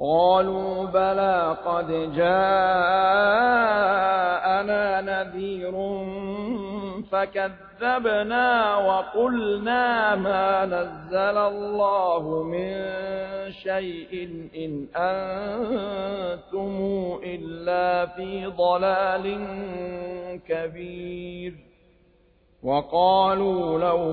قالوا بلى قد جاءنا نذير فكذبنا وقلنا ما نزل الله من شيء إن أنتم إلا في ضلال كبير. وقالوا لو